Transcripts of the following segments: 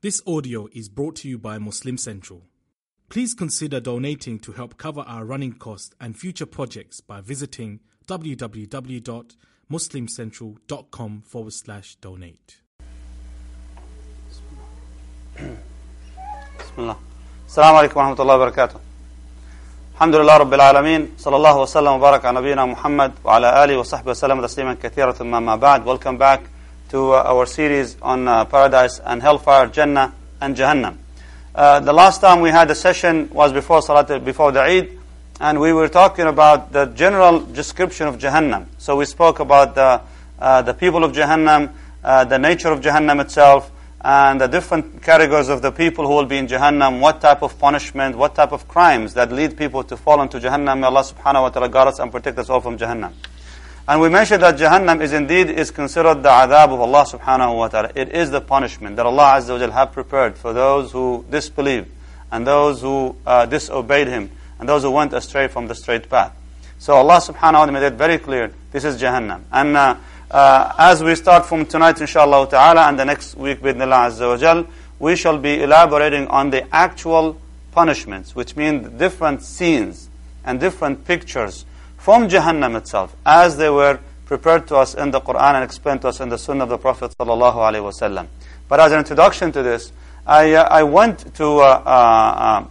This audio is brought to you by Muslim Central. Please consider donating to help cover our running costs and future projects by visiting www.muslimcentral.com forward slash donate. بسم الله السلام عليكم ورحمة الله وبركاته الحمد لله رب العالمين صلى الله وسلم وبارك على نبينا محمد وعلى آله وصحبه وسلم تسليما كثيرا ثم ما بعد Welcome back to uh, our series on uh, paradise and hellfire, Jannah and Jahannam. Uh, the last time we had a session was before Salat, before the Eid, and we were talking about the general description of Jahannam. So we spoke about the, uh, the people of Jahannam, uh, the nature of Jahannam itself, and the different categories of the people who will be in Jahannam, what type of punishment, what type of crimes that lead people to fall into Jahannam. May Allah subhanahu wa ta'ala guard us and protect us all from Jahannam. And we mentioned that Jahannam is indeed is considered the adab of Allah subhanahu wa ta'ala. It is the punishment that Allah azza wa jal have prepared for those who disbelieved and those who uh, disobeyed Him and those who went astray from the straight path. So Allah subhanahu wa ta'ala made it very clear, this is Jahannam. And uh, uh, as we start from tonight inshallah ta'ala and the next week with Allah azza wa jal, we shall be elaborating on the actual punishments, which mean different scenes and different pictures from Jahannam itself, as they were prepared to us in the Quran and explained to us in the Sunnah of the Prophet sallallahu. But as an introduction to this, I, uh, I went to uh, uh,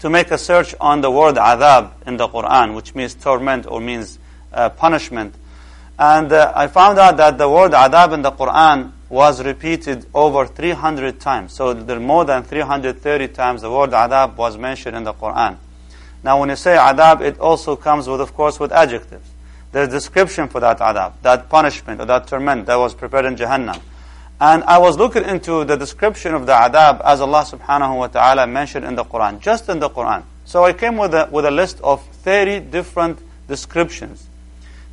to make a search on the word adab in the Quran, which means torment or means uh, punishment, and uh, I found out that the word adab in the Quran was repeated over 300 times. So there are more than 330 times the word adab was mentioned in the Quran. Now, when you say adab, it also comes with, of course, with adjectives. There's description for that adab, that punishment or that torment that was prepared in Jahannam. And I was looking into the description of the adab as Allah subhanahu wa ta'ala mentioned in the Quran, just in the Quran. So I came with a, with a list of 30 different descriptions,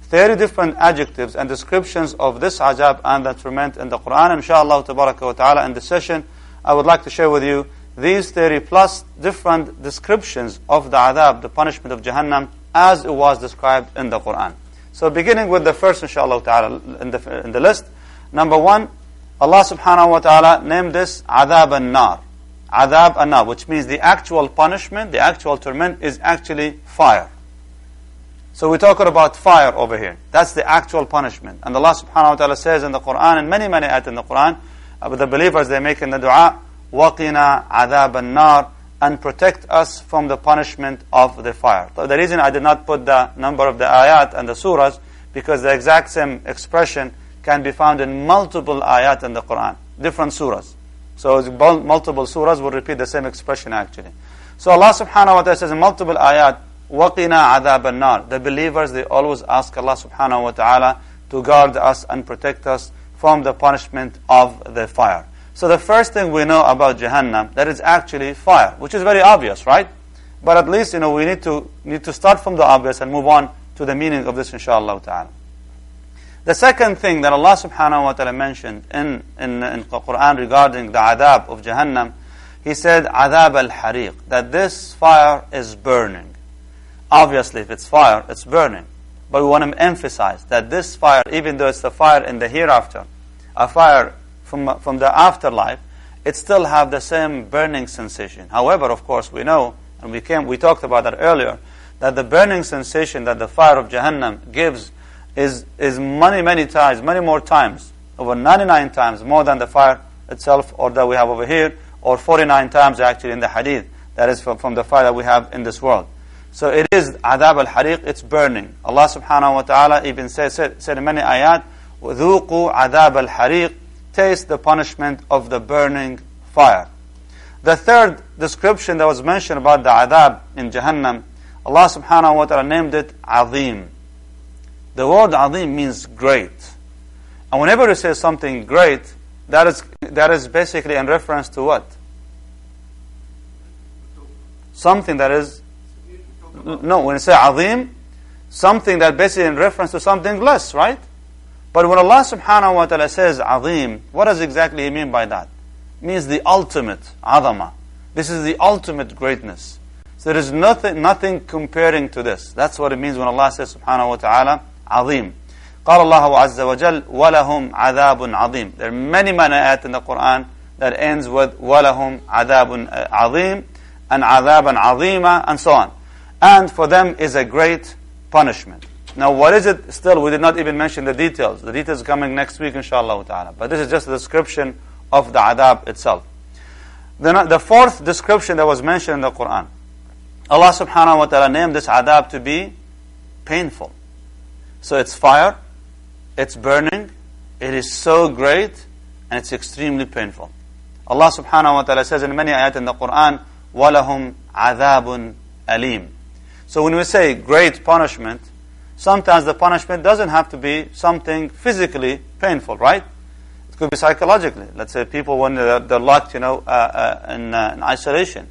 30 different adjectives and descriptions of this adab and the torment in the Quran. Inshallah wa ta'ala in this session, I would like to share with you these 30 plus different descriptions of the adab, the punishment of Jahannam, as it was described in the Quran. So beginning with the first, inshallah ta'ala, in the, in the list. Number one, Allah subhanahu wa ta'ala named this adab an-nar. Adab an-nar, which means the actual punishment, the actual torment is actually fire. So we're talking about fire over here. That's the actual punishment. And Allah subhanahu wa ta'ala says in the Quran, and many, many ayat in the Quran, uh, the believers, they make in the dua, وَقِنَا عَذَابَ النَّارِ and protect us from the punishment of the fire. So the reason I did not put the number of the ayat and the surahs, because the exact same expression can be found in multiple ayat in the Quran, different surahs. So multiple surahs will repeat the same expression actually. So Allah subhanahu wa ta'ala says in multiple ayat, وَقِنَا عَذَابَ النَّارِ The believers, they always ask Allah subhanahu wa ta'ala to guard us and protect us from the punishment of the fire. So the first thing we know about Jahannam, that is actually fire, which is very obvious, right? But at least, you know, we need to, need to start from the obvious and move on to the meaning of this, inshallah ta'ala. The second thing that Allah subhanahu wa ta'ala mentioned in, in, in Quran regarding the adab of Jahannam, He said, adab al-hariq, that this fire is burning. Obviously, if it's fire, it's burning. But we want to emphasize that this fire, even though it's the fire in the hereafter, a fire from, from the afterlife, it still have the same burning sensation. However, of course, we know, and we came, we talked about that earlier, that the burning sensation that the fire of Jahannam gives is, is many, many times, many more times, over 99 times more than the fire itself or that we have over here, or 49 times actually in the hadith, that is from, from the fire that we have in this world. So it is adab al-hariq, it's burning. Allah subhanahu wa ta'ala even said, said, said in many ayat, وَذُوقُوا عَذَابَ الْحَرِيقِ taste the punishment of the burning fire. The third description that was mentioned about the adab in Jahannam, Allah subhanahu wa ta'ala named it Azim. The word Azim means great. And whenever you say something great, that is, that is basically in reference to what? Something that is, no, when you say Azim, something that basically in reference to something less, right? But when Allah subhanahu wa ta'ala says azim, what does exactly he mean by that? It means the ultimate, azama. This is the ultimate greatness. So there is nothing, nothing comparing to this. That's what it means when Allah says subhanahu wa ta'ala, azim. قال الله عز وجل ولهم عذاب عظيم There are many many ayat in the Quran that ends with وَلَهُمْ عَذَابٌ عَظِيمٌ and عَذَابًا عَظِيمًا and so on. And for them is a great punishment. Now what is it? Still, we did not even mention the details. The details coming next week, inshallah ta'ala. But this is just a description of the adab itself. The, the fourth description that was mentioned in the Quran. Allah subhanahu wa ta'ala named this adab to be painful. So it's fire, it's burning, it is so great, and it's extremely painful. Allah subhanahu wa ta'ala says in many ayat in the Quran, وَلَهُمْ عَذَابٌ أَلِيمٌ So when we say great punishment, sometimes the punishment doesn't have to be something physically painful, right? It could be psychologically. Let's say people when they're, they're locked, you know, uh, uh, in, uh, in isolation.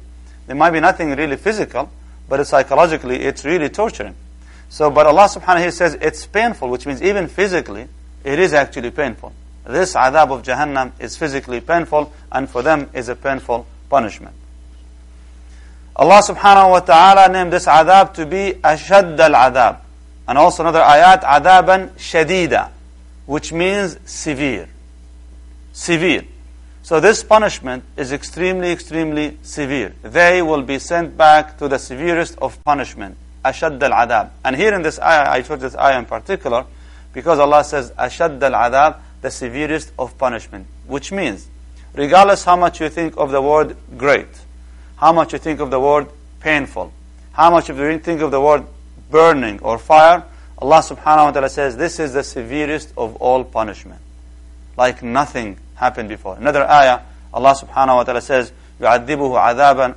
There might be nothing really physical, but it's psychologically it's really torturing. So, but Allah subhanahu wa ta'ala says it's painful, which means even physically, it is actually painful. This adab of Jahannam is physically painful, and for them is a painful punishment. Allah subhanahu wa ta'ala named this adab to be ashad al-adab. And also another ayat, adaban shadida, which means severe. Severe. So this punishment is extremely, extremely severe. They will be sent back to the severest of punishment. Ashad al-adab. And here in this ayah, I chose this ayah in particular, because Allah says, Ashad al-adab, the severest of punishment. Which means, regardless how much you think of the word great, how much you think of the word painful, how much you think of the word burning or fire, Allah subhanahu wa ta'ala says, this is the severest of all punishment. Like nothing happened before. Another ayah, Allah subhanahu wa ta'ala says, يعذبه عذابا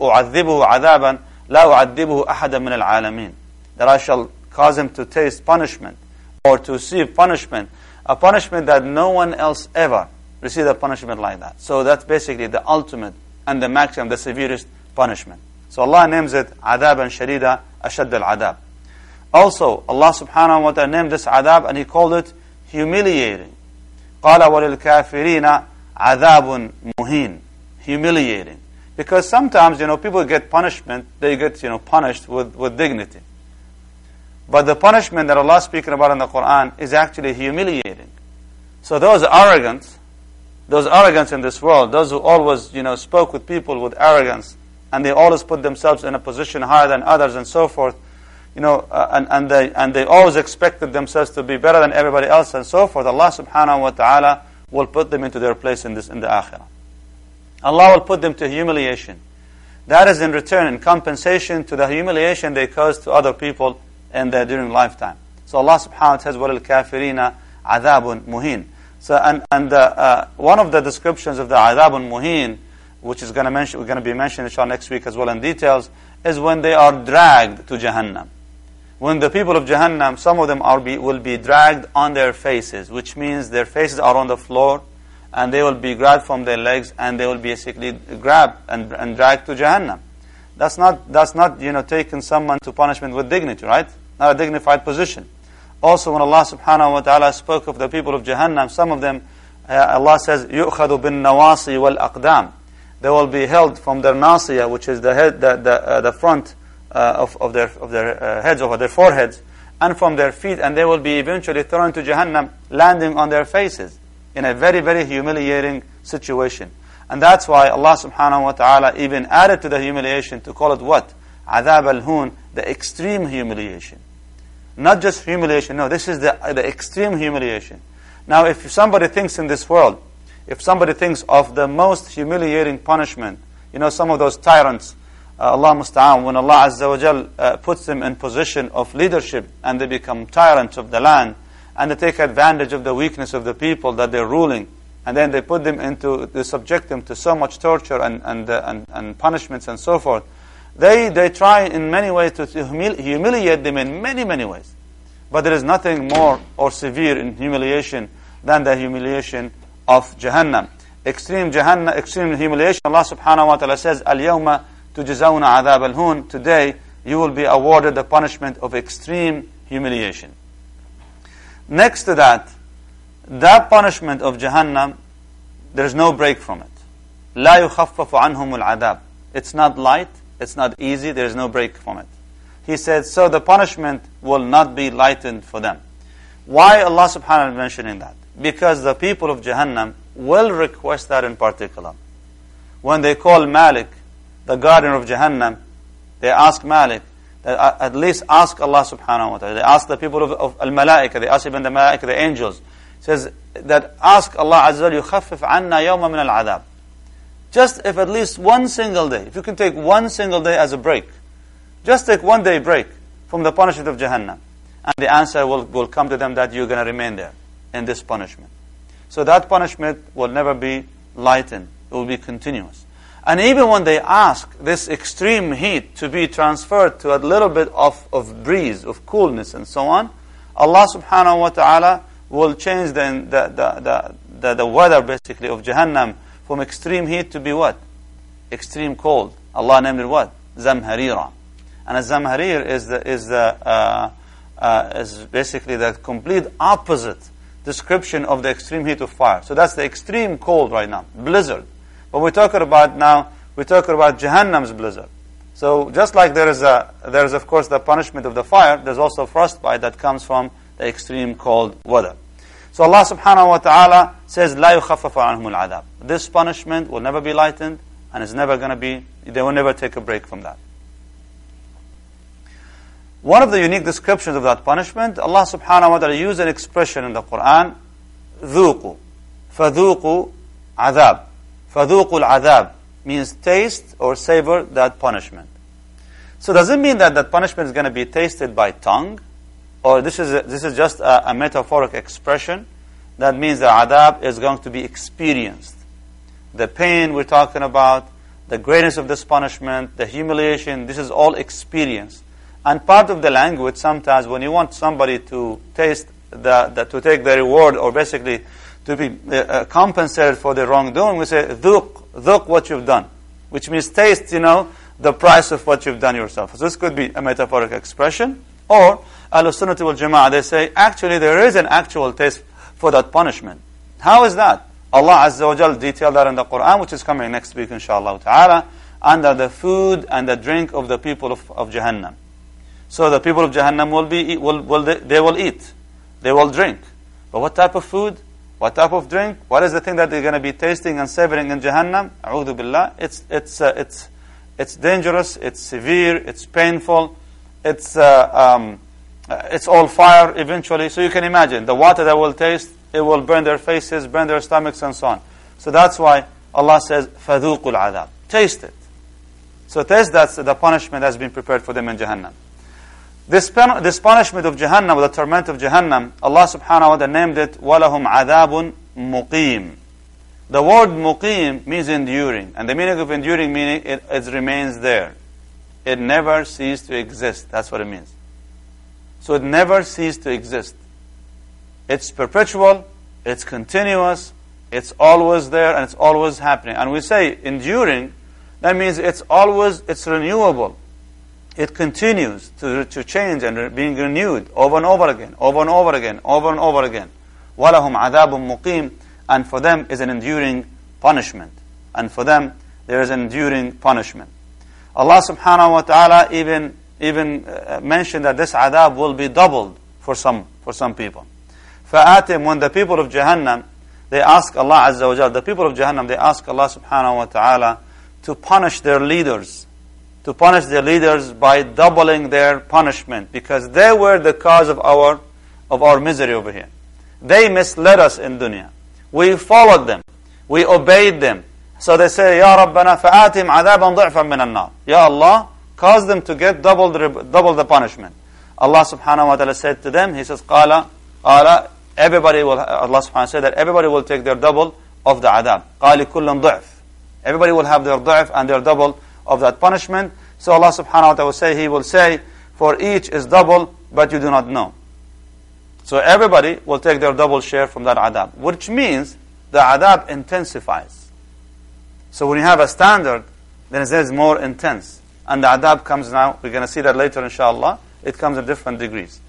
أعذبه عذابا لا أعذبه أحدا من العالمين that I shall cause him to taste punishment or to receive punishment a punishment that no one else ever received a punishment like that so that's basically the ultimate and the maximum the severest punishment so Allah names it عذابا شديدا أشد العذاب also Allah subhanahu wa ta'ala named this adab and he called it humiliating قال وللكافرين عذاب مهين humiliating because sometimes, you know, people get punishment, they get, you know, punished with, with dignity. But the punishment that Allah is speaking about in the Quran is actually humiliating. So those arrogant, those arrogance in this world, those who always, you know, spoke with people with arrogance, and they always put themselves in a position higher than others and so forth, you know, uh, and, and, they, and they always expected themselves to be better than everybody else and so forth, Allah subhanahu wa ta'ala will put them into their place in this, in the akhirah. Allah will put them to humiliation. That is in return, in compensation to the humiliation they caused to other people in their during lifetime. So Allah subhanahu wa ta'ala says, وَلِلْكَافِرِينَ عَذَابٌ مُهِينٌ So, and, and uh, uh, one of the descriptions of the adabun muhin, which is going to mention, we're going to be mentioning inshallah next week as well in details, is when they are dragged to Jahannam. When the people of Jahannam, some of them are be, will be dragged on their faces, which means their faces are on the floor, and they will be grabbed from their legs and they will basically grabbed and, and dragged to Jahannam. That's not, that's not, you know, taking someone to punishment with dignity, right? Not a dignified position. Also, when Allah subhanahu wa ta'ala spoke of the people of Jahannam, some of them, uh, Allah says, يُؤْخَذُ بِالنَّوَاصِي وَالْأَقْدَامِ they will be held from their nasiya, which is the head, the, the, uh, the front uh, of, of their, of their uh, heads, over their foreheads, and from their feet, and they will be eventually thrown to Jahannam, landing on their faces in a very, very humiliating situation. And that's why Allah subhanahu wa ta'ala even added to the humiliation to call it what? Adab al-hun, the extreme humiliation. Not just humiliation, no, this is the, the extreme humiliation. Now, if somebody thinks in this world, if somebody thinks of the most humiliating punishment, you know, some of those tyrants, uh, Allah musta'an, when Allah Azza wa Jal uh, puts them in position of leadership and they become tyrants of the land, and they take advantage of the weakness of the people that they're ruling, and then they put them into, they subject them to so much torture and, and, uh, and, and, punishments and so forth. They, they try in many ways to humili humiliate them in many, many ways. But there is nothing more or severe in humiliation than the humiliation of Jahannam. Extreme Jahannam, extreme humiliation, Allah subhanahu wa ta'ala says, Al-yawma tujizawna adhab al-hun. Today, you will be awarded the punishment of extreme humiliation. Next to that, that punishment of Jahannam, there's no break from it. لا يخفف عنهم العذاب. It's not light, it's not easy, there's no break from it. He said, so the punishment will not be lightened for them. Why Allah subhanahu wa ta'ala mentioning that? Because the people of Jahannam, will request that in particular. When they call Malik, the guardian of Jahannam, they ask Malik, that at least ask Allah subhanahu wa ta'ala. They ask the people of, of Al-Malaika, they ask even the Malaika, the angels. It says that ask Allah Azza wa يخفف عنا يوم من العذاب. Just if at least one single day, if you can take one single day as a break, just take one day break from the punishment of Jahannam. And the answer will, will come to them that you're going to remain there in this punishment. So that punishment will never be lightened. It will be continuous. And even when they ask this extreme heat to be transferred to a little bit of, of breeze, of coolness and so on, Allah subhanahu wa ta'ala will change the, the, the, the, the weather basically of Jahannam from extreme heat to be what? Extreme cold. Allah named it what? Zamharira. And a Zamharir is the, is the, uh, uh, is basically the complete opposite description of the extreme heat of fire. So that's the extreme cold right now, blizzard. But we're talking about now, we're talking about Jahannam's blizzard. So just like there is a, there is of course the punishment of the fire, there's also frostbite that comes from the extreme cold weather. So Allah subhanahu wa ta'ala says, لا يخفف عنهم العذاب. This punishment will never be lightened and it's never going to be, they will never take a break from that. One of the unique descriptions of that punishment, Allah subhanahu wa ta'ala used an expression in the Quran, ذوقوا فذوقوا عذاب فذوقوا العذاب means taste or savor that punishment. So does it mean that that punishment is going to be tasted by tongue? or this is, a, this is just a, a metaphoric expression, that means the adab is going to be experienced. The pain we're talking about, the greatness of this punishment, the humiliation, this is all experienced. And part of the language, sometimes when you want somebody to taste, the, the to take the reward, or basically to be uh, uh compensated for the wrongdoing, we say, dhuk, dhuk what you've done. Which means taste, you know, the price of what you've done yourself. So this could be a metaphoric expression. Or, Al-Sunnah wal Jama'ah, they say, actually there is an actual taste for that punishment. How is that? Allah Azza wa Jal detailed that in the Quran, which is coming next week, inshallah ta'ala, under the food and the drink of the people of, of Jahannam. So the people of Jahannam will be, will, will they, they will eat. They will drink. But what type of food? What type of drink? What is the thing that they're going to be tasting and savoring in Jahannam? A'udhu billah. It's, it's, uh, it's, it's dangerous, it's severe, it's painful, it's, uh, um, uh, it's all fire eventually. So you can imagine the water that will taste, it will burn their faces, burn their stomachs, and so on. So that's why Allah says, فَذُوقُوا الْعَذَابِ Taste it. So taste that's the punishment that's been prepared for them in Jahannam. This, this punishment of Jahannam, the torment of Jahannam, Allah subhanahu wa ta'ala named it وَلَهُمْ عَذَابٌ مُقِيمٌ The word muqim means enduring. And the meaning of enduring meaning it, it remains there. It never ceased to exist. That's what it means. So it never ceased to exist. It's perpetual, it's continuous, it's always there, and it's always happening. And we say enduring, that means it's always, it's renewable. It continues to, to change and being renewed over and over again, over and over again, over and over again. وَلَهُمْ عَذَابٌ مُقِيمٌ And for them is an enduring punishment. And for them, there is an enduring punishment. Allah subhanahu wa ta'ala even even uh, mentioned that this adab will be doubled for some for some people. فآتم when the people of Jahannam they ask Allah Azza wa the people of Jahannam they ask Allah subhanahu wa ta'ala to punish their leaders to punish their leaders by doubling their punishment because they were the cause of our, of our misery over here. They misled us in dunya. We followed them. We obeyed them. So they say, Ya Rabbana fa'atim adaban du'fan min al Ya Allah, cause them to get double the, double the punishment. Allah subhanahu wa ta'ala said to them, He says, Qala, qala, everybody will, Allah subhanahu wa ta'ala said that everybody will take their double of the adab. Qali kullun du'f. Everybody will have their du'f and their double of that punishment. So Allah subhanahu wa ta'ala will say, He will say, for each is double, but you do not know. So everybody will take their double share from that adab, which means the adab intensifies. So when you have a standard, then it is more intense. And the adab comes now, we're going to see that later inshallah, it comes in different degrees.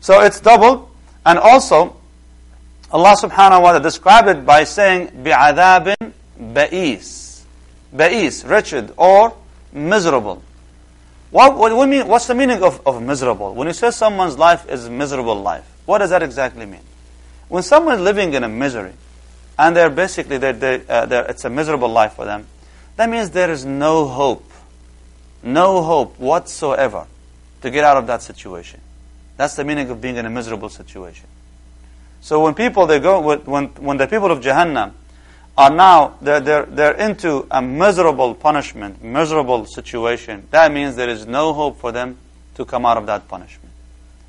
So it's double, and also, Allah subhanahu wa ta'ala described it by saying, بِعَذَابٍ بَئِيس Ba'is, wretched or miserable. What, what, what mean, what's the meaning of, of miserable? When you say someone's life is miserable life, what does that exactly mean? When someone is living in a misery, and they're basically, they're, they uh, they're, it's a miserable life for them, that means there is no hope, no hope whatsoever to get out of that situation. That's the meaning of being in a miserable situation. So when people, they go, when, when the people of Jahannam are now, they're, they're, they're into a miserable punishment, miserable situation, that means there is no hope for them to come out of that punishment.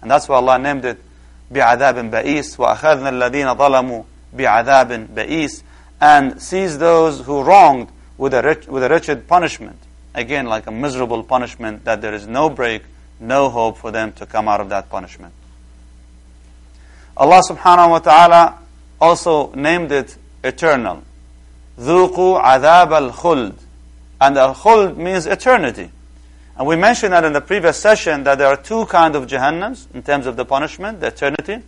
And that's why Allah named it بِعَذَابٍ بَئِيسٍ وَأَخَذْنَا الَّذِينَ ظَلَمُوا بِعَذَابٍ بَئِيسٍ and seize those who wronged with a, rich, with a wretched punishment. Again, like a miserable punishment that there is no break, no hope for them to come out of that punishment. Allah subhanahu wa ta'ala also named it eternal. ذُوقُوا عَذَابَ الْخُلْدِ And al-khuld means eternity. And we mentioned that in the previous session that there are two kinds of Jahannams in terms of the punishment, the eternity.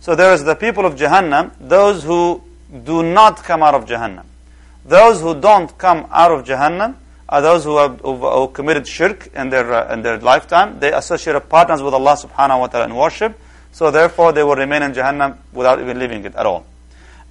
So there is the people of Jahannam, those who do not come out of Jahannam. Those who don't come out of Jahannam are those who have who committed shirk in their, uh, in their lifetime. They associate partners with Allah subhanahu wa ta'ala in worship. So therefore they will remain in Jahannam without even leaving it at all.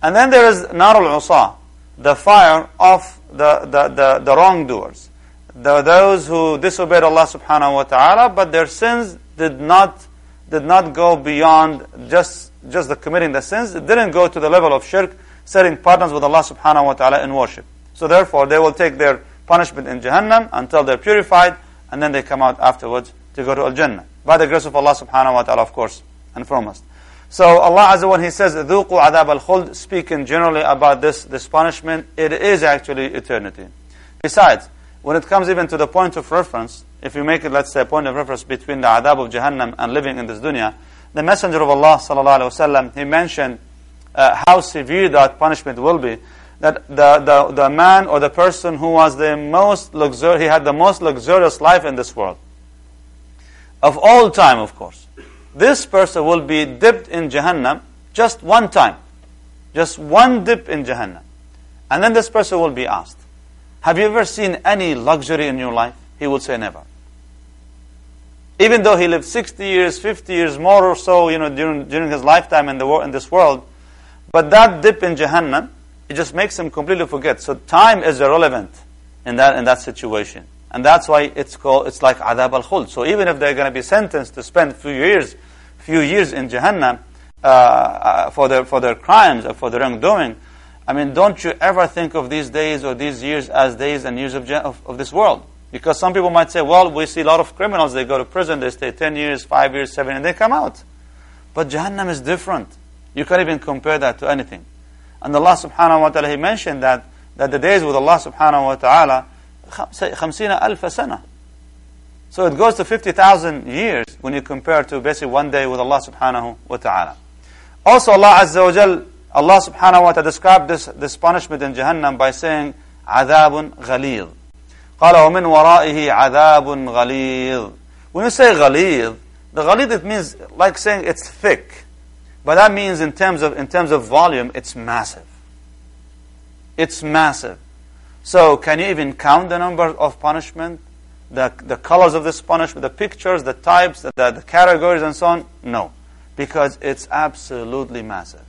And then there is Nar al-Usa, the fire of the, the, the, the wrongdoers the, those who disobeyed Allah subhanahu wa ta'ala, but their sins did not, did not go beyond just, just the committing the sins. It didn't go to the level of shirk, setting partners with Allah subhanahu wa ta'ala in worship. So therefore, they will take their punishment in Jahannam until they're purified, and then they come out afterwards to go to Al-Jannah. By the grace of Allah subhanahu wa ta'ala, of course, and from us. So Allah Azza wa He says, ذُوقُوا عَذَابَ الْخُلْدِ Speaking generally about this, this punishment, it is actually eternity. Besides, when it comes even to the point of reference, if you make it, let's say, a point of reference between the adab of Jahannam and living in this dunya, the Messenger of Allah, sallallahu alaihi wasallam, he mentioned uh, how severe that punishment will be. That the, the, the man or the person who was the most luxur, he had the most luxurious life in this world. Of all time, of course. This person will be dipped in Jahannam just one time. Just one dip in Jahannam. And then this person will be asked, have you ever seen any luxury in your life? He would say never. Even though he lived 60 years, 50 years more or so, you know, during, during his lifetime in, the, in this world, but that dip in Jahannam, it just makes him completely forget. So time is irrelevant in that, in that situation. And that's why it's called, it's like adab al-khuld. So even if they're going to be sentenced to spend few years, few years in Jahannam, uh, uh, for their, for their crimes or for their wrongdoing, I mean, don't you ever think of these days or these years as days and years of, of, of, this world? Because some people might say, well, we see a lot of criminals, they go to prison, they stay 10 years, 5 years, 7, and they come out. But Jahannam is different. You can't even compare that to anything. And Allah subhanahu wa ta'ala, He mentioned that, that the days with Allah subhanahu wa ta'ala, خمسين ألف سنة. So it goes to 50,000 years when you compare to basically one day with Allah subhanahu wa ta'ala. Also Allah Azza wa Jal Allah subhanahu wa ta'ala described this, this punishment in Jahannam by saying, عذاب غليظ. قال ومن ورائه عذاب غليظ. When you say غليظ, the غليظ it means like saying it's thick. But that means in terms of, in terms of volume, it's massive. It's massive. So can you even count the number of punishment? The, the colors of this punishment, the pictures, the types, the, the, the categories and so on? No. Because it's absolutely massive.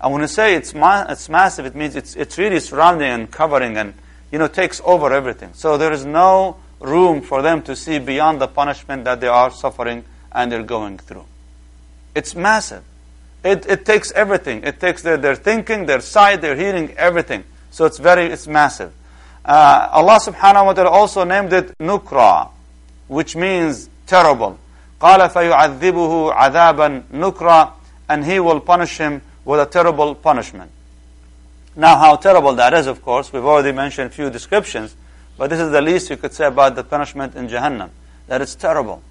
And when you say it's, ma- it's massive, it means it's, it's really surrounding and covering and, you know, takes over everything. So there is no room for them to see beyond the punishment that they are suffering and they're going through. It's massive. It, it takes everything. It takes their, their thinking, their sight, their hearing, everything. So it's very, it's massive. Uh, Allah subhanahu wa ta'ala also named it Nukra, which means terrible. قال فيعذبه عذابا نكرا and he will punish him with a terrible punishment. Now, how terrible that is, of course, we've already mentioned a few descriptions, but this is the least you could say about the punishment in Jahannam, that it's terrible.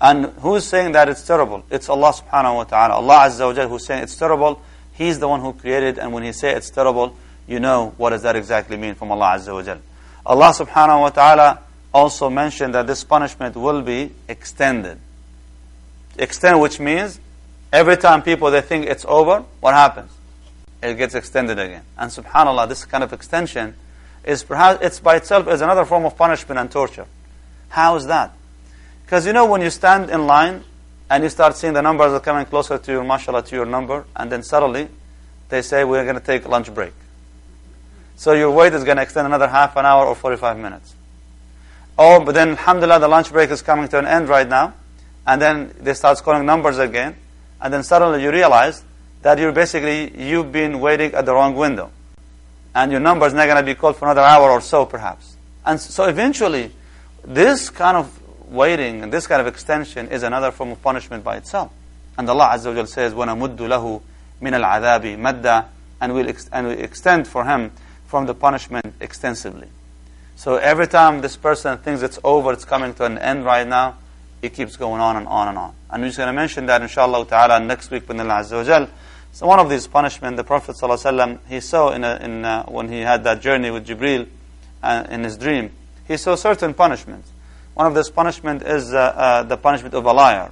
And who's saying that it's terrible? It's Allah subhanahu wa ta'ala. Allah Azza wa Jal who's saying it's terrible. He's the one who created, and when He say it's terrible, you know what does that exactly mean from Allah Azza wa Jal. Allah subhanahu wa ta'ala also mentioned that this punishment will be extended. Extend, which means Every time people they think it's over, what happens? It gets extended again. And subhanAllah, this kind of extension is perhaps it's by itself is another form of punishment and torture. How is that? Because you know when you stand in line and you start seeing the numbers are coming closer to your mashallah to your number, and then suddenly they say we're going to take lunch break. So your wait is going to extend another half an hour or 45 minutes. Oh, but then, alhamdulillah, the lunch break is coming to an end right now. And then they start calling numbers again. And then suddenly you realize that you're basically, you've been waiting at the wrong window. And your number is not going to be called for another hour or so, perhaps. And so eventually, this kind of waiting and this kind of extension is another form of punishment by itself. And Allah Azza wa says, وَنَمُدُّ لَهُ مِنَ الْعَذَابِ مَدَّ and we'll, ex- and we'll extend for him from the punishment extensively. So every time this person thinks it's over, it's coming to an end right now, it keeps going on and on and on. And we're just going to mention that inshallah ta'ala next week with Allah Azza wa So one of these punishment, the Prophet ﷺ, he saw in, a, in a, when he had that journey with Jibril uh, in his dream, he saw certain punishments. One of this punishment is uh, uh, the punishment of a liar.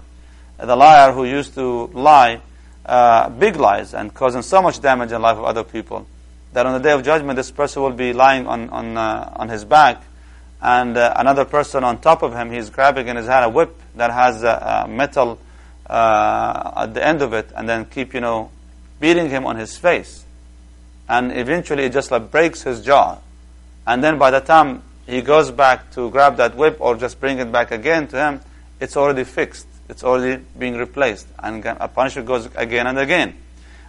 The liar who used to lie, uh, big lies, and causing so much damage in the life of other people, that on the day of judgment, this person will be lying on, on, uh, on his back, and uh, another person on top of him, he's grabbing in his hand a whip that has metal uh, at the end of it, and then keep, you know, beating him on his face. And eventually it just like breaks his jaw. And then by the time he goes back to grab that whip or just bring it back again to him, it's already fixed. It's already being replaced. And a punishment goes again and again.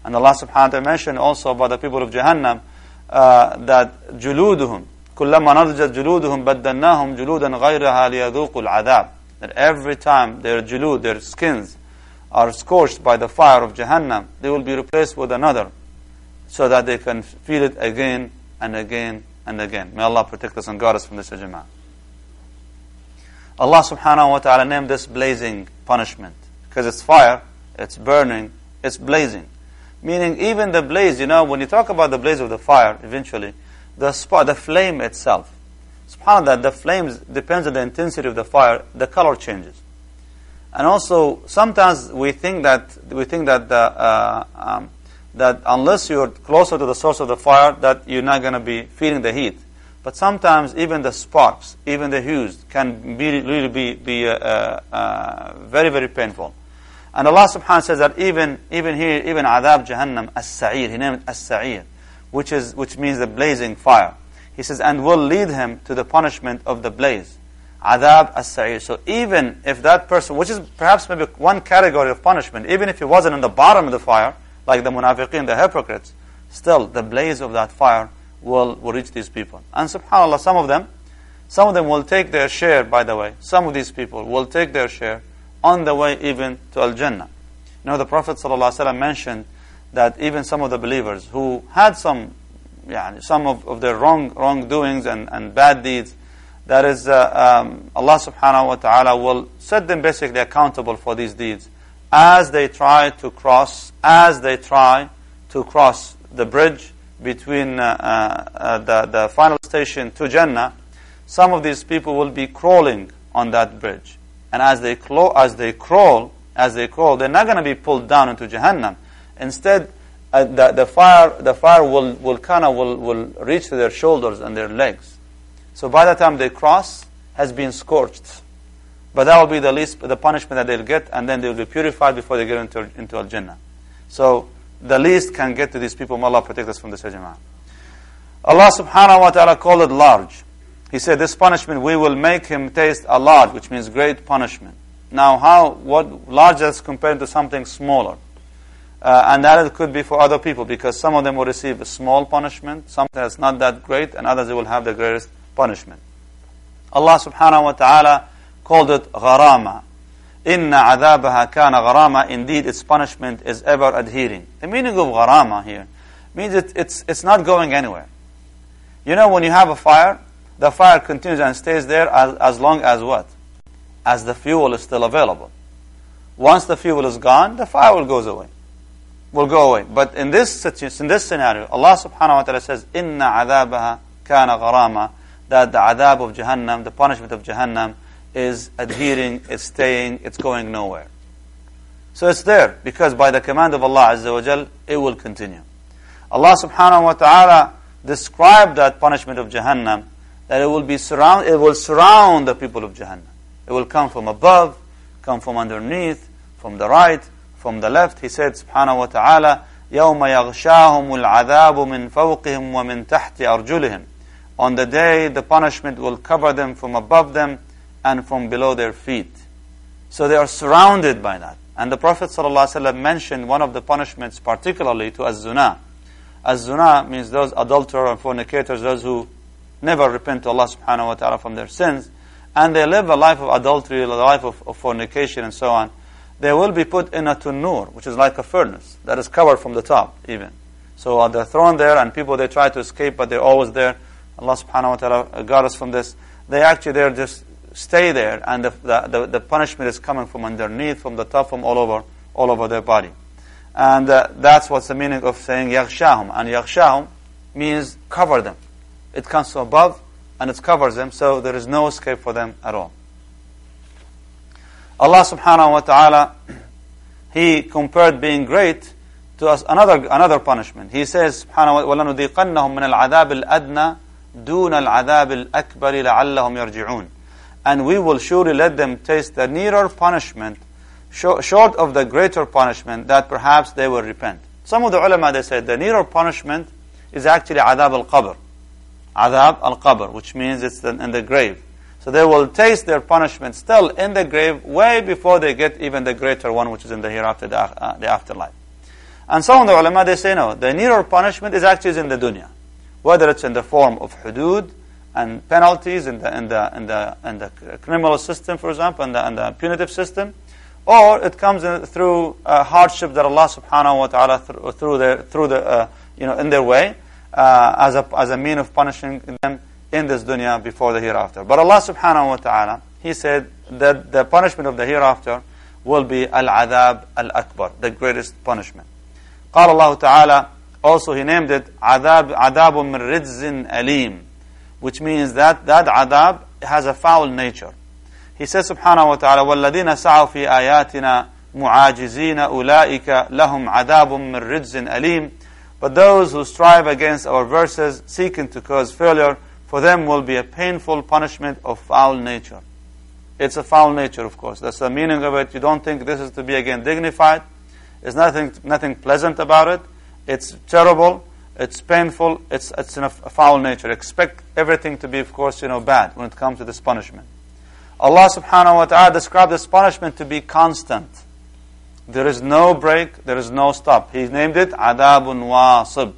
And Allah subhanahu wa ta'ala mentioned also about the people of Jahannam uh, that juluduhum, كلما نضجت جلودهم بدلناهم جلودا غيرها ليذوقوا العذاب. That every time their julud, their skins, are scorched by the fire of Jahannam, they will be replaced with another so that they can feel it again and again and again. May Allah protect us and guard us from this ijma. Allah subhanahu wa ta'ala named this blazing punishment because it's fire, it's burning, it's blazing. Meaning even the blaze, you know, when you talk about the blaze of the fire, eventually, the spot, the flame itself, subhanAllah, the flames, depends on the intensity of the fire, the color changes. And also, sometimes we think that, we think that the, uh, um, that unless you're closer to the source of the fire, that you're not going to be feeling the heat. But sometimes even the sparks, even the hues, can be, really be, be uh, uh, very, very painful. And Allah subhanahu wa says that even, even here, even adab jahannam as-sa'ir, he named as-sa'ir, which, is, which means the blazing fire. He says, and will lead him to the punishment of the blaze. Adab as-sa'ir. So even if that person, which is perhaps maybe one category of punishment, even if he wasn't in the bottom of the fire, like the munafiqeen, the hypocrites, still the blaze of that fire will, will reach these people. And subhanAllah, some of them, some of them will take their share, by the way. Some of these people will take their share on the way even to Al-Jannah. You know, the Prophet ﷺ mentioned that even some of the believers who had some, yeah, some of, of their wrong wrongdoings and, and bad deeds, that is, uh, um, Allah subhanahu wa ta'ala will set them basically accountable for these deeds as they try to cross, as they try to cross the bridge between uh, uh, the, the final station to Jannah, some of these people will be crawling on that bridge. And as they, as they crawl, as they crawl, they're not going to be pulled down into Jahannam. Instead, uh, the, the fire, the fire will, will kind of will, will reach to their shoulders and their legs. So by the time they cross, has been scorched. But that will be the least, the punishment that they'll get, and then they will be purified before they get into, into Al-Jannah. So, the least can get to these people. May Allah protect us from this jama'ah. Allah subhanahu wa ta'ala called it large. He said, this punishment, we will make him taste a lot, which means great punishment. Now, how, what large is compared to something smaller? Uh, and that it could be for other people, because some of them will receive a small punishment, some that's not that great, and others will have the greatest punishment. Allah subhanahu wa ta'ala called it gharama. Inna adabah kana gharama. Indeed, its punishment is ever adhering. The meaning of gharama here means it, it's, it's not going anywhere. You know, when you have a fire, the fire continues and stays there as, as long as what? As the fuel is still available. Once the fuel is gone, the fire will goes away. Will go away. But in this in this scenario, Allah subhanahu wa ta'ala says, Inna adabaha kana gharama, that the adab of Jahannam, the punishment of Jahannam, is adhering, it's staying, it's going nowhere. So it's there, because by the command of Allah Azza wa Jal, it will continue. Allah subhanahu wa ta'ala described that punishment of Jahannam that it will be surround, it will surround the people of Jahannam. It will come from above, come from underneath, from the right, from the left. He said subhanahu wa ta'ala, يوم يغشاهم العذاب من فوقهم ومن تحت أرجلهم On the day the punishment will cover them from above them and from below their feet. So they are surrounded by that. And the Prophet ﷺ mentioned one of the punishments particularly to az-zuna. Az-zuna means those adulterers and fornicators, those who never repent to Allah subhanahu wa ta'ala from their sins, and they live a life of adultery, a life of, of fornication and so on. They will be put in a tunur, which is like a furnace, that is covered from the top even. So uh, they're thrown there and people they try to escape but they're always there. Allah subhanahu wa ta'ala got us from this. They actually, they're just stay there and the, the, the, punishment is coming from underneath, from the top, from all over, all over their body. And uh, that's what's the meaning of saying yaghshahum. And yaghshahum means cover them It comes from above and it covers them, so there is no escape for them at all. Allah subhanahu wa ta'ala, He compared being great to us another, another punishment. He says, subhanahu wa ta'ala, وَلَنُذِيقَنَّهُم مِّنَ الْعَذَابِ الْأَدْنَى دُونَ الْعَذَابِ الْأَكْبَرِ لَعَلَّهُمْ يَرْجِعُونَ and we will surely let them taste the nearer punishment, short of the greater punishment, that perhaps they will repent. Some of the ulama, they said the nearer punishment is actually adab al-qabr. Adab al-qabr, which means it's in the grave. So they will taste their punishment still in the grave way before they get even the greater one, which is in the hereafter, the, uh, afterlife. And some of the ulama, they say no, the nearer punishment is actually in the dunya. Whether it's in the form of hudud, and penalties in the, in the, in the, in the criminal system, for example, and the, the punitive system, or it comes in, through uh, hardship that Allah subhanahu wa ta'ala through, through the, through the uh, you know, in their way, uh, as, a, as a mean of punishing them in this dunya before the hereafter. But Allah subhanahu wa ta'ala, He said that the punishment of the hereafter will be al-adab al-akbar, the greatest punishment. قال الله تعالى, also He named it عذاب, عذاب من رجز أليم which means that that adab has a foul nature. He says subhanahu wa ta'ala, وَالَّذِينَ سَعَوْا فِي آيَاتِنَا مُعَاجِزِينَ أُولَٰئِكَ لَهُمْ عَذَابٌ مِّن رِجْزٍ أَلِيمٍ but those who strive against our verses, seeking to cause failure, for them will be a painful punishment of foul nature. It's a foul nature, of course. That's the meaning of it. You don't think this is to be again dignified. There's nothing, nothing pleasant about it. It's terrible. It's painful. It's, it's in a foul nature. Expect everything to be, of course, you know, bad when it comes to this punishment. Allah subhanahu wa ta'ala described this punishment to be constant. There is no break, there is no stop. He named it adabun wasib.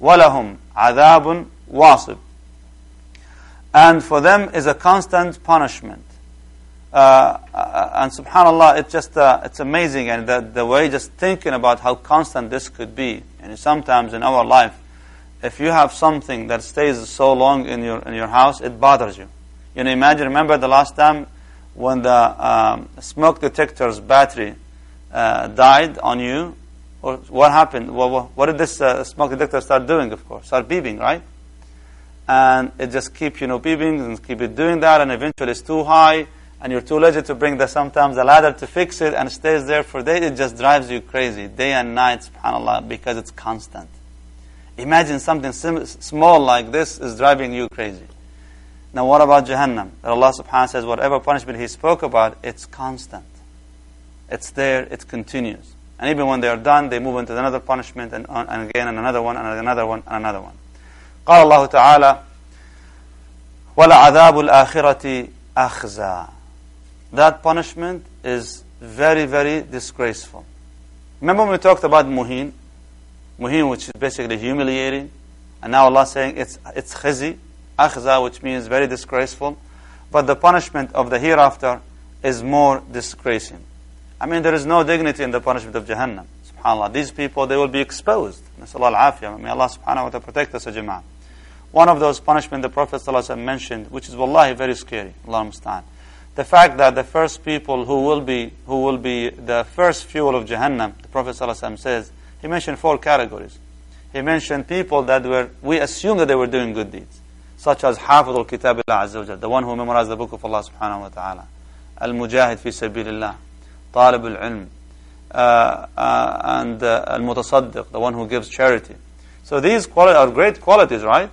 Walahum adabun wasib. And for them is a constant punishment. Uh, uh, and subhanallah, it's just, uh, it's amazing. And the, the way just thinking about how constant this could be. And sometimes in our life, if you have something that stays so long in your, in your house, it bothers you. You know, imagine, remember the last time when the um, smoke detector's battery uh, died on you? Or what happened? Well, what did this uh, smoke detector start doing, of course? Start beeping, right? And it just keeps, you know, beeping and keep it doing that, and eventually it's too high, and you're too lazy to bring the sometimes a ladder to fix it, and it stays there for days. It just drives you crazy, day and night, subhanAllah, because it's constant. Imagine something sim- small like this is driving you crazy. Now what about Jahannam? That Allah subhanahu says whatever punishment He spoke about, it's constant. It's there, it continues. And even when they are done, they move into another punishment and, and again and another one and another one and another one. قال الله تعالى وَلَعَذَابُ الْآخِرَةِ أَخْزَى That punishment is very, very disgraceful. Remember when we talked about muhin? muhin, which is basically humiliating. And now Allah is saying it's, it's khizi, akhza, which means very disgraceful. But the punishment of the hereafter is more disgracing. I mean, there is no dignity in the punishment of Jahannam. SubhanAllah. These people, they will be exposed. Al-afiyah. May Allah subhanahu wa ta'ala protect us, jama'ah. One of those punishment the Prophet ﷺ mentioned, which is wallahi very scary. Allah. The fact that the first people who will be, who will be the first fuel of Jahannam, the Prophet ﷺ says, he mentioned four categories. He mentioned people that were, we assume that they were doing good deeds, such as Hafidh al-Kitab Allah the one who memorized the book of Allah subhanahu wa ta'ala, Al-Mujahid fi sabilillah, Talib al-Ilm, uh, uh, and uh, Al-Mutasaddiq, the one who gives charity. So these are great qualities, right?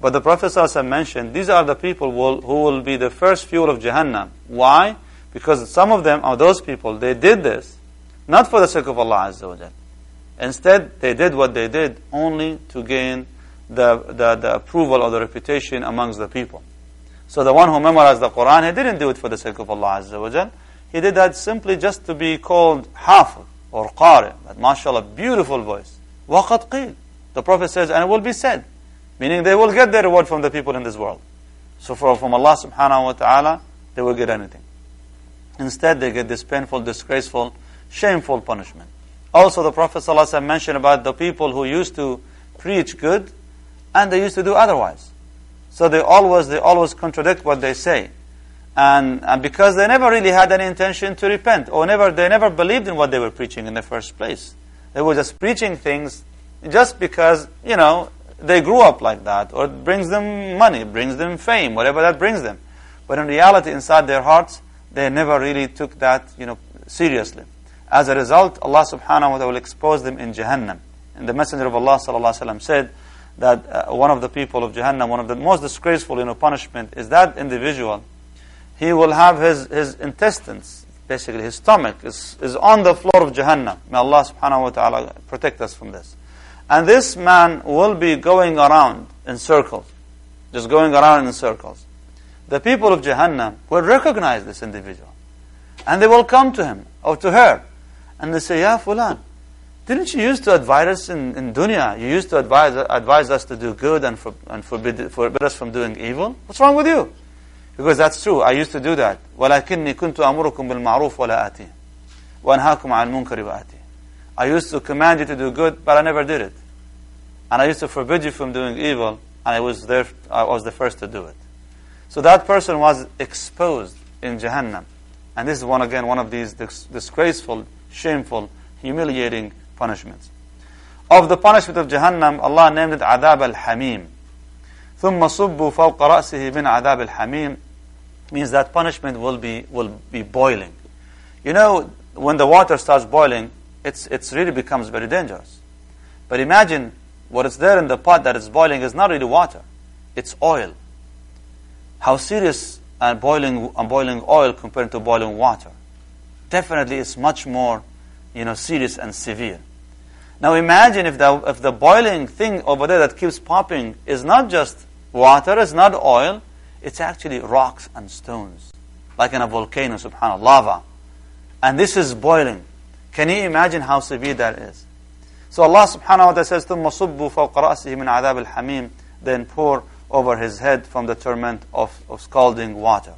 But the Prophet ﷺ mentioned these are the people who will, who will be the first fuel of Jahannam. Why? Because some of them, are those people, they did this not for the sake of Allah Azza wa Instead, they did what they did only to gain the, the, the approval or the reputation amongst the people. So the one who memorized the Quran, he didn't do it for the sake of Allah Azza wa Jal. He did that simply just to be called Hafiz or Qari. But mashallah, beautiful voice. وَقَدْ قِيل. The Prophet says, and it will be said. Meaning they will get their reward from the people in this world. So for, from Allah subhanahu wa ta'ala, they will get anything. Instead, they get this painful, disgraceful, shameful punishment. Also, the Prophet ﷺ mentioned about the people who used to preach good and they used to do otherwise. So they always, they always contradict what they say. And, and because they never really had any intention to repent or never, they never believed in what they were preaching in the first place. They were just preaching things just because, you know, they grew up like that or it brings them money, brings them fame, whatever that brings them. But in reality, inside their hearts, they never really took that, you know, seriously. As a result, Allah subhanahu wa ta'ala will expose them in Jahannam. And the Messenger of Allah sallallahu alaihi wasallam said that uh, one of the people of Jahannam, one of the most disgraceful, you know, punishment is that individual. He will have his, his intestines, basically his stomach, is, is on the floor of Jahannam. May Allah subhanahu wa ta'ala protect us from this. And this man will be going around in circles, just going around in circles. The people of Jahannam will recognize this individual. And they will come to him or to her and they say, Ya Fulan, didn't you used to advise us in, in dunya? You used to advise, advise us to do good and, for, and forbid, forbid us from doing evil? What's wrong with you? Because that's true. I used to do that. وَلَكِنِّي كُنْتُ أَمُرُكُمْ بِالْمَعْرُوفِ وَلَا آتِي وَأَنْهَاكُمْ عَنْ الْمُنْكَرِ وَآتِي I used to command you to do good, but I never did it. And I used to forbid you from doing evil, and I was there, I was the first to do it. So that person was exposed in Jahannam. And this is one again, one of these disgraceful shameful, humiliating punishments. Of the punishment of Jahannam, Allah named it Adab al-Hamim. ثم صبوا فوق رأسه من عذاب الحميم means that punishment will be will be boiling. You know, when the water starts boiling, it's it's really becomes very dangerous. But imagine what is there in the pot that is boiling is not really water, it's oil. How serious and boiling and boiling oil compared to boiling water? Definitely, it's much more you know, serious and severe. Now imagine if the, if the boiling thing over there that keeps popping is not just water, it's not oil, it's actually rocks and stones. Like in a volcano, subhanAllah, lava. And this is boiling. Can you imagine how severe that is? So Allah subhanahu wa ta'ala says, ثُمَّ صُبُّوا فَوْقَ رَأْسِهِ مِنْ عَذَابِ الْحَمِيمِ Then pour over his head from the torment of, of scalding water.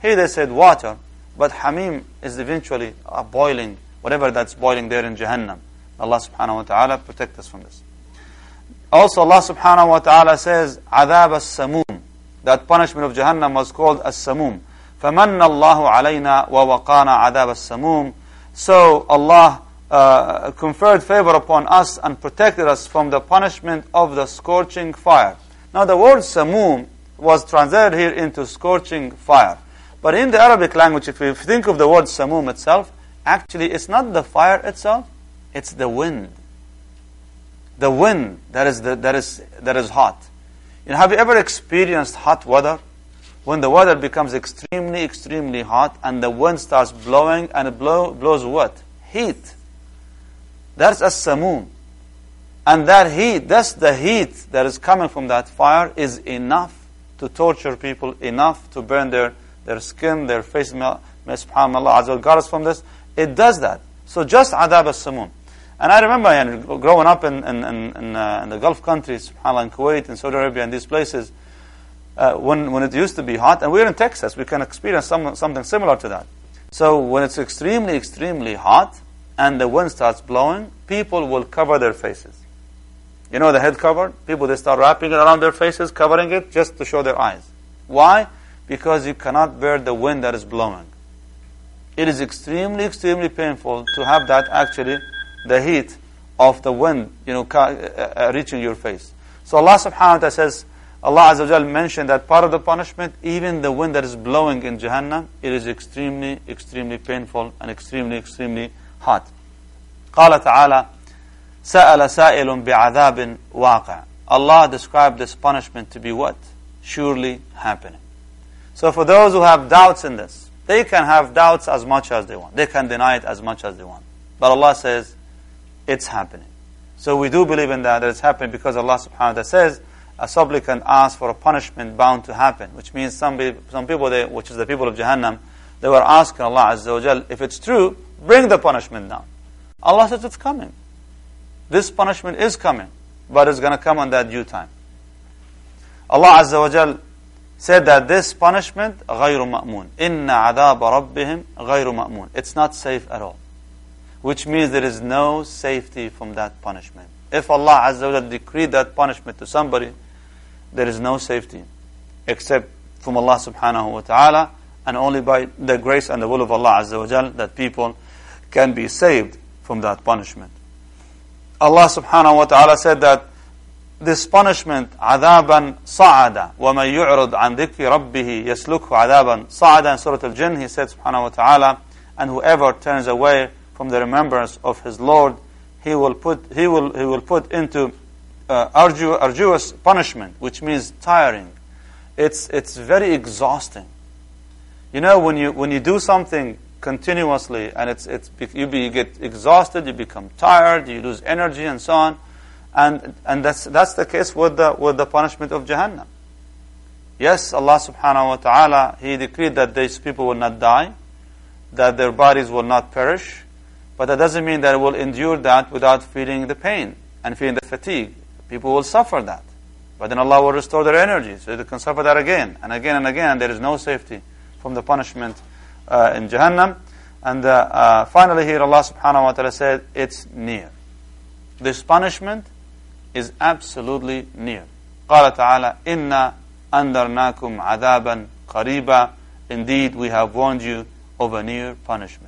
Here they said water, but hamim is eventually a boiling whatever that's boiling there in Jahannam. Allah subhanahu wa ta'ala protect us from this. Also Allah subhanahu wa ta'ala says, عذاب السموم. That punishment of Jahannam was called as-samum. فَمَنَّ اللَّهُ عَلَيْنَا وَوَقَانَا عَذَابَ السَّمُومِ So Allah uh, conferred favor upon us and protected us from the punishment of the scorching fire. Now the word samum was translated here into scorching fire. But in the Arabic language, if you think of the word samum itself, Actually, it's not the fire itself, it's the wind. The wind that is, the, that is, that is hot. You know, have you ever experienced hot weather? When the weather becomes extremely, extremely hot and the wind starts blowing and it blow, blows what? Heat. That's a samum. And that heat, that's the heat that is coming from that fire is enough to torture people, enough to burn their, their skin, their face. May subhanAllah Azza guard us from this. It does that. So just adab as-samum. And I remember know, growing up in, in, in, uh, in, the Gulf countries, subhanAllah, in Kuwait, in Saudi Arabia, and these places, uh, when, when it used to be hot, and we're in Texas, we can experience some, something similar to that. So when it's extremely, extremely hot, and the wind starts blowing, people will cover their faces. You know the head cover? People, they start wrapping it around their faces, covering it, just to show their eyes. Why? Because you cannot bear the wind that is blowing it is extremely, extremely painful to have that actually, the heat of the wind, you know, uh, uh, reaching your face. So Allah subhanahu wa ta'ala says, Allah Azza wa mentioned that part of the punishment, even the wind that is blowing in Jahannam, it is extremely, extremely painful and extremely, extremely hot. قال تعالى سأل سائل بعذاب واقع Allah described this punishment to be what? Surely happening. So for those who have doubts in this, they can have doubts as much as they want. They can deny it as much as they want. But Allah says, it's happening. So we do believe in that, that it's happening because Allah subhanahu wa ta'ala says, a supplicant asks for a punishment bound to happen, which means some, some people, they, which is the people of Jahannam, they were asking Allah Azza wa Jal, if it's true, bring the punishment down. Allah says it's coming. This punishment is coming, but it's going to come on that due time. Allah Azza wa Jal said that this punishment غير مأمون إن عذاب ربهم غير مأمون It's not safe at all. Which means there is no safety from that punishment. If Allah Azza wa Jal decreed that punishment to somebody, there is no safety except from Allah subhanahu wa ta'ala and only by the grace and the will of Allah Azza wa Jal that people can be saved from that punishment. Allah subhanahu wa ta'ala said that this punishment عذابا صعدا ومن يعرض عن ذكر ربه يسلكه عذابا صعدا in Surah Al-Jinn he said subhanahu wa ta'ala and whoever turns away from the remembrance of his Lord he will put he will he will put into uh, arduous, arduous punishment which means tiring it's it's very exhausting you know when you when you do something continuously and it's it's you, be, you get exhausted you become tired you lose energy and so on and, and that's, that's the case with the, with the punishment of Jahannam. Yes, Allah subhanahu wa ta'ala, He decreed that these people will not die, that their bodies will not perish, but that doesn't mean that it will endure that without feeling the pain and feeling the fatigue. People will suffer that. But then Allah will restore their energy, so they can suffer that again and again and again. There is no safety from the punishment uh, in Jahannam. And uh, uh, finally here Allah subhanahu wa ta'ala said, it's near. This punishment is absolutely near. قال تعالى إنا أنذرناكم عذابا قريبا Indeed, we have warned you of a near punishment.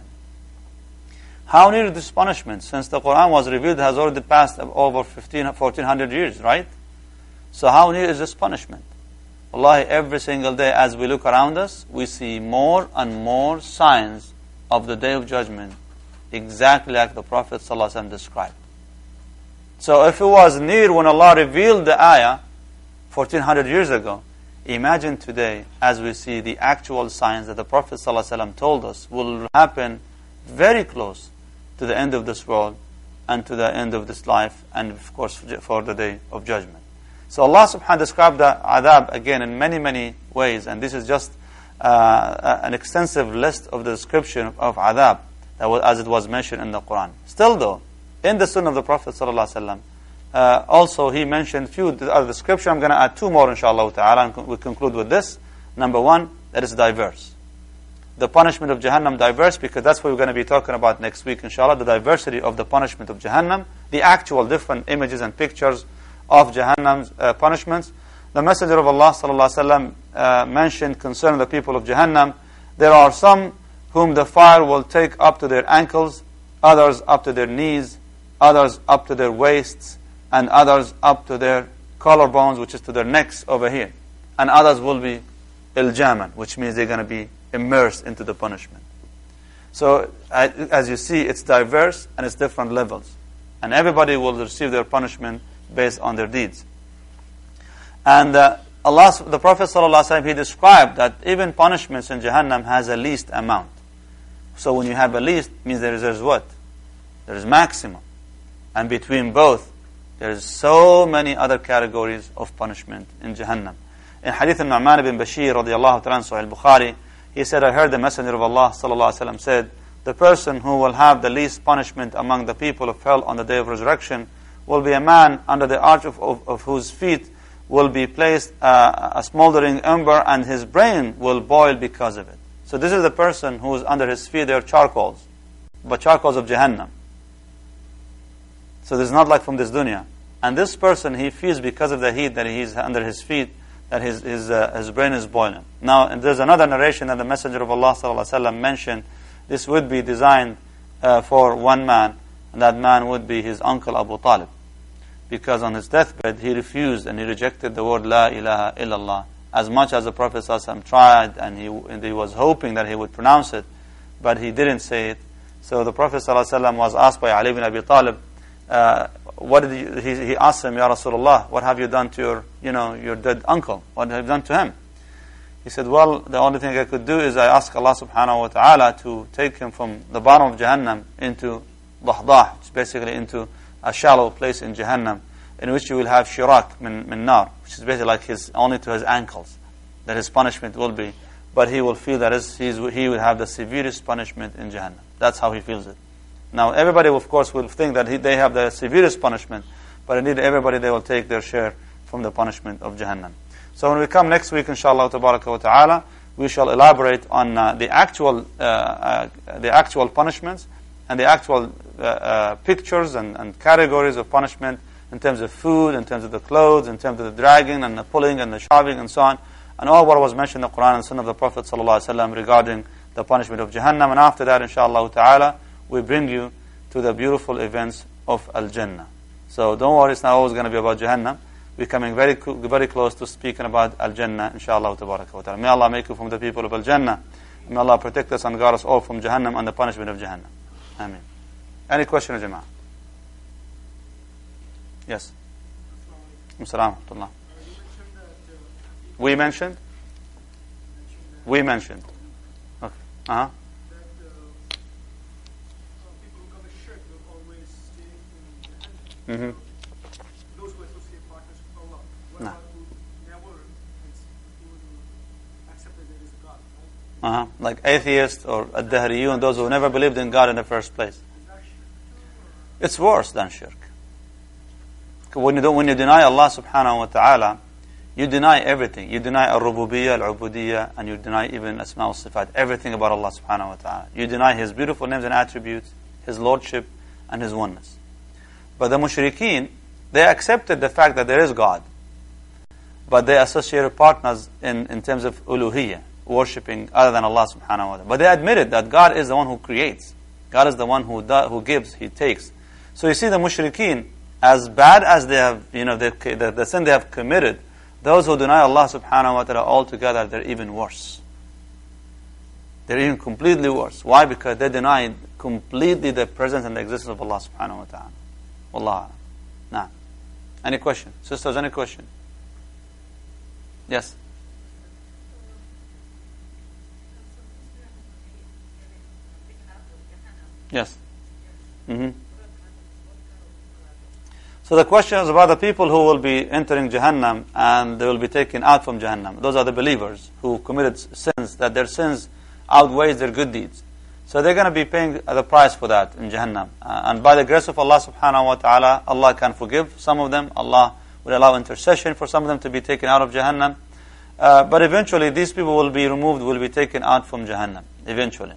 How near this punishment? Since the Quran was revealed, has already passed over 15, 1400 years, right? So how near is this punishment? Wallahi, every single day as we look around us, we see more and more signs of the Day of Judgment, exactly like the Prophet ﷺ described. So if it was near when Allah revealed the ayah 1400 years ago, imagine today as we see the actual signs that the Prophet ﷺ told us will happen very close to the end of this world and to the end of this life and of course for the day of judgment. So Allah subhanahu wa ta'ala described the adab again in many, many ways and this is just uh, an extensive list of the description of adab that was, as it was mentioned in the Quran. Still though, in the Sunnah of the Prophet ﷺ. Uh, also, he mentioned few other descriptions. I'm going to add two more, inshallah and we conclude with this. Number one, that is diverse. The punishment of Jahannam diverse, because that's what we're going to be talking about next week, inshallah, the diversity of the punishment of Jahannam, the actual different images and pictures of Jahannam's uh, punishments. The Messenger of Allah sallallahu uh, mentioned concerning the people of Jahannam, there are some whom the fire will take up to their ankles, others up to their knees, others up to their waists, and others up to their collarbones, which is to their necks over here. And others will be iljaman, which means they're going to be immersed into the punishment. So, as you see, it's diverse and it's different levels. And everybody will receive their punishment based on their deeds. And uh, Allah, the Prophet ﷺ, he described that even punishments in Jahannam has a least amount. So when you have a least, means there is, there is what? There is maximum. And between both, there is so many other categories of punishment in Jahannam. In Hadith al-Nu'man ibn Bashir radiallahu ta'ala Sahih Bukhari, he said, I heard the Messenger of Allah wasallam said, the person who will have the least punishment among the people of hell on the day of resurrection will be a man under the arch of, of, of whose feet will be placed uh, a smoldering ember and his brain will boil because of it. So this is the person who is under his feet, they are charcoals, but charcoals of Jahannam. So this is not like from this dunya. And this person, he feels because of the heat that he is under his feet, that his, his, uh, his brain is boiling. Now, and there's another narration that the Messenger of Allah وسلم, mentioned, this would be designed uh, for one man, and that man would be his uncle Abu Talib. Because on his deathbed, he refused and he rejected the word La ilaha illallah. As much as the Prophet ﷺ tried and he, and he was hoping that he would pronounce it, but he didn't say it. So the Prophet ﷺ was asked by Ali ibn Abi Talib, uh, what did you, he, he asked him, Ya Rasulullah, what have you done to your, you know, your dead uncle? What have you done to him? He said, well, the only thing I could do is I ask Allah subhanahu wa ta'ala to take him from the bottom of Jahannam into Dahdah, which is basically into a shallow place in Jahannam in which you will have shirak min, min nar, which is basically like his, only to his ankles, that his punishment will be. But he will feel that he will have the severest punishment in Jahannam. That's how he feels it. Now, everybody, of course, will think that he, they have the severest punishment, but indeed, everybody, they will take their share from the punishment of Jahannam. So when we come next week, inshallah ta'ala, we shall elaborate on uh, the actual uh, uh, the actual punishments and the actual uh, uh, pictures and, and, categories of punishment in terms of food, in terms of the clothes, in terms of the dragging and the pulling and the shoving and so on, and all what was mentioned in the Quran and Sunnah of the Prophet ﷺ regarding the punishment of Jahannam. And after that, inshallah ta'ala, we bring you to the beautiful events of Al-Jannah. So don't worry, it's not always going to be about Jahannam. We're coming very, very close to speaking about Al-Jannah, inshallah ta'ala. May Allah make you from the people of Al-Jannah. May Allah protect us and guard us all from Jahannam and the punishment of Jahannam. Amen. Any question, Jama'ah? Yes. We mentioned? We mentioned. Okay. Uh-huh. Mm-hmm. Uh-huh. Like atheists or ad-dahriyun, those who never believed in God in the first place. It's worse than shirk. When you, when you deny Allah subhanahu wa ta'ala, you deny everything. You deny al-rububiyyah, al-ubudiyyah, and you deny even asma al-sifat, everything about Allah subhanahu wa ta'ala. You deny His beautiful names and attributes, His lordship, and His oneness. But the mushrikeen, they accepted the fact that there is God. But they associated partners in, in terms of uluhiyyah worshipping other than Allah subhanahu wa ta'ala. But they admitted that God is the one who creates. God is the one who, does, who gives, He takes. So you see the mushrikeen, as bad as they have, you know, the, the, the sin they have committed, those who deny Allah subhanahu wa ta'ala altogether, they're even worse. They're even completely worse. Why? Because they deny completely the presence and the existence of Allah subhanahu wa ta'ala. Allah. Nah. Any question? Sisters, any question? Yes? Yes. Mm-hmm. So the question is about the people who will be entering Jahannam and they will be taken out from Jahannam. Those are the believers who committed sins, that their sins outweighs their good deeds. So they're going to be paying the price for that in Jahannam. Uh, and by the grace of Allah subhanahu wa ta'ala, Allah can forgive some of them. Allah will allow intercession for some of them to be taken out of Jahannam. Uh, but eventually these people will be removed, will be taken out from Jahannam. Eventually.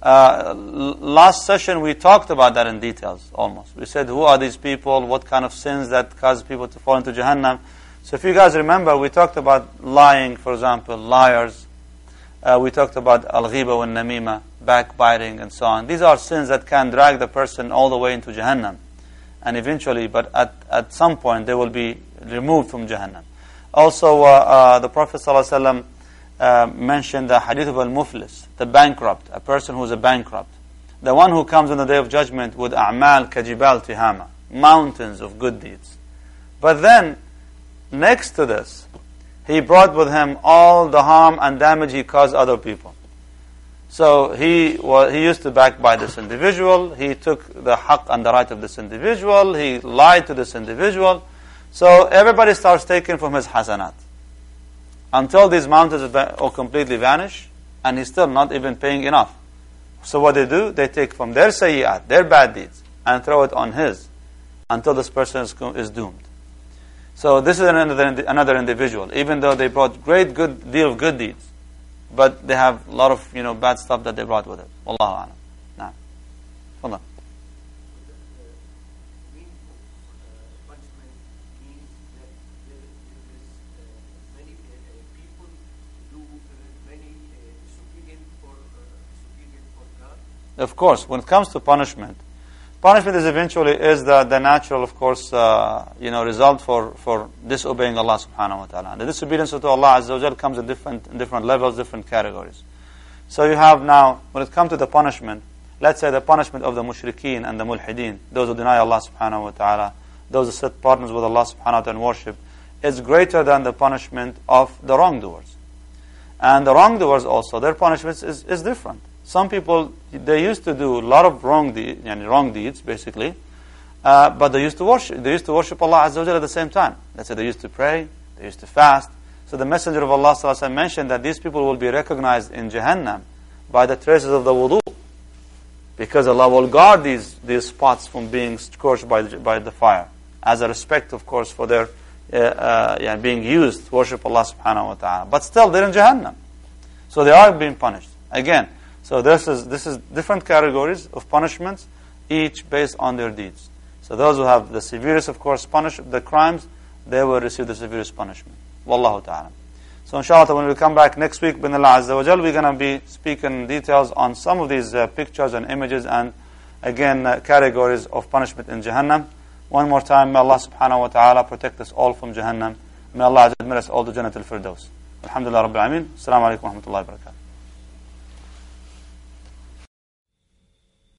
Uh, last session we talked about that in details almost. We said who are these people, what kind of sins that cause people to fall into Jahannam. So if you guys remember, we talked about lying, for example, liars. Uh, we talked about al-ghiba and namima, backbiting and so on. These are sins that can drag the person all the way into Jahannam. And eventually, but at, at some point, they will be removed from Jahannam. Also, uh, uh the Prophet ﷺ uh, mentioned the hadith of al-muflis, the bankrupt, a person who is a bankrupt. The one who comes on the day of judgment with a'mal kajibal tihama, mountains of good deeds. But then, next to this, he brought with him all the harm and damage he caused other people. So he was, he used to backbite this individual. He took the haqq and the right of this individual. He lied to this individual. So everybody starts taking from his hasanat until these mountains all completely vanish, and he's still not even paying enough. So what they do, they take from their sayyat, their bad deeds, and throw it on his, until this person is, is doomed. So this is another, another individual, even though they brought great good deal of good deeds, but they have a lot of you know bad stuff that they brought with it. Wallahu a'lam. Nah. Of course, when it comes to punishment, punishment is eventually is the, the natural, of course, uh, you know, result for, for disobeying Allah subhanahu wa ta'ala. The disobedience to Allah azza wa comes in different, in different levels, different categories. So you have now, when it comes to the punishment, let's say the punishment of the mushrikeen and the mulhideen, those who deny Allah subhanahu wa ta'ala, those who set partners with Allah subhanahu wa ta'ala and worship, is greater than the punishment of the wrongdoers. And the wrongdoers also, their punishment is, is different. Some people, they used to do a lot of wrong, de- wrong deeds, basically, uh, but they used to worship. They used to worship Allah Azza wa at the same time. Let's say they used to pray. They used to fast. So the Messenger of Allah sallallahu mentioned that these people will be recognized in Jahannam by the traces of the wudu. Because Allah will guard these, these spots from being scorched by the, by the fire. As a respect, of course, for their uh, uh, yeah, being used to worship Allah subhanahu wa ta'ala. But still, they're in Jahannam. So they are being punished. Again, so this is, this is different categories of punishments, each based on their deeds. So those who have the severest, of course, punish the crimes, they will receive the severest punishment. Wallahu ta'ala. So inshallah, when we come back next week, bin Allah Azza wa Jal, we're going to be speaking details on some of these uh, pictures and images and again, uh, categories of punishment in Jahannam. One more time, may Allah subhanahu wa ta'ala protect us all from Jahannam. May Allah admit us all to Jannat al-Firdaus. Alhamdulillah Rabbil Alameen. Assalamu alaikum wa rahmatullahi wa barakatuh.